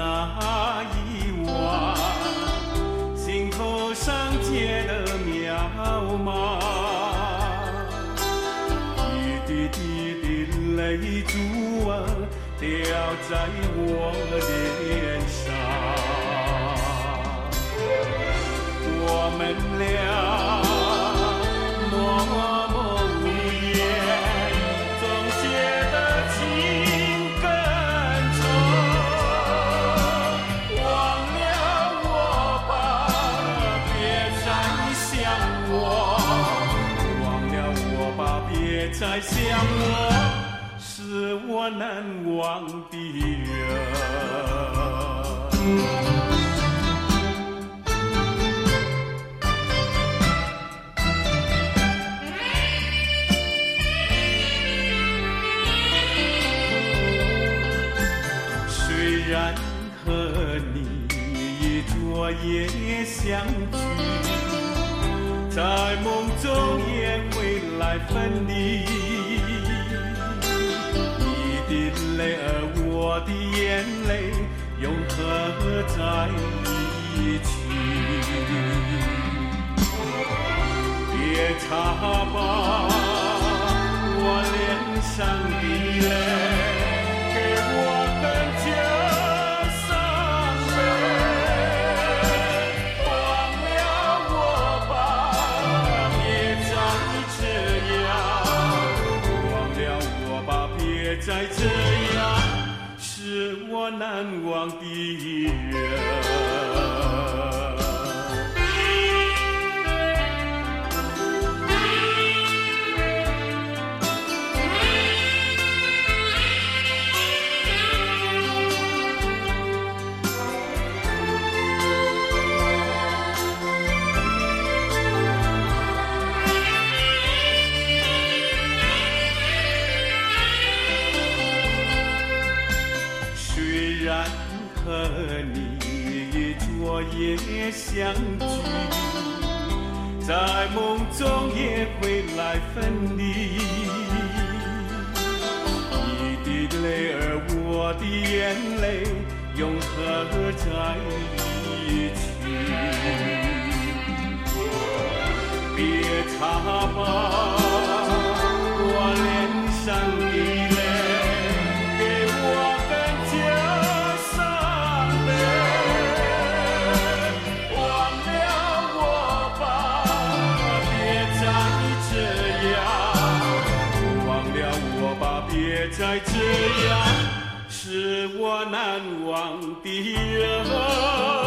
那一晚？心头上结的渺茫。一滴滴的泪珠啊掉在我脸上。我们俩我；忘了我吧，别再想我，是我难忘的人。虽然和你昨夜相聚，在梦中也会来分离。你的泪儿，我的眼泪，融合在一起。别擦吧，我脸上的泪，再这样，是我难忘的人。你昨夜相聚，在梦中也会来分离。你的泪儿，我的眼泪，融合在一起。别擦再这样，是我难忘的人。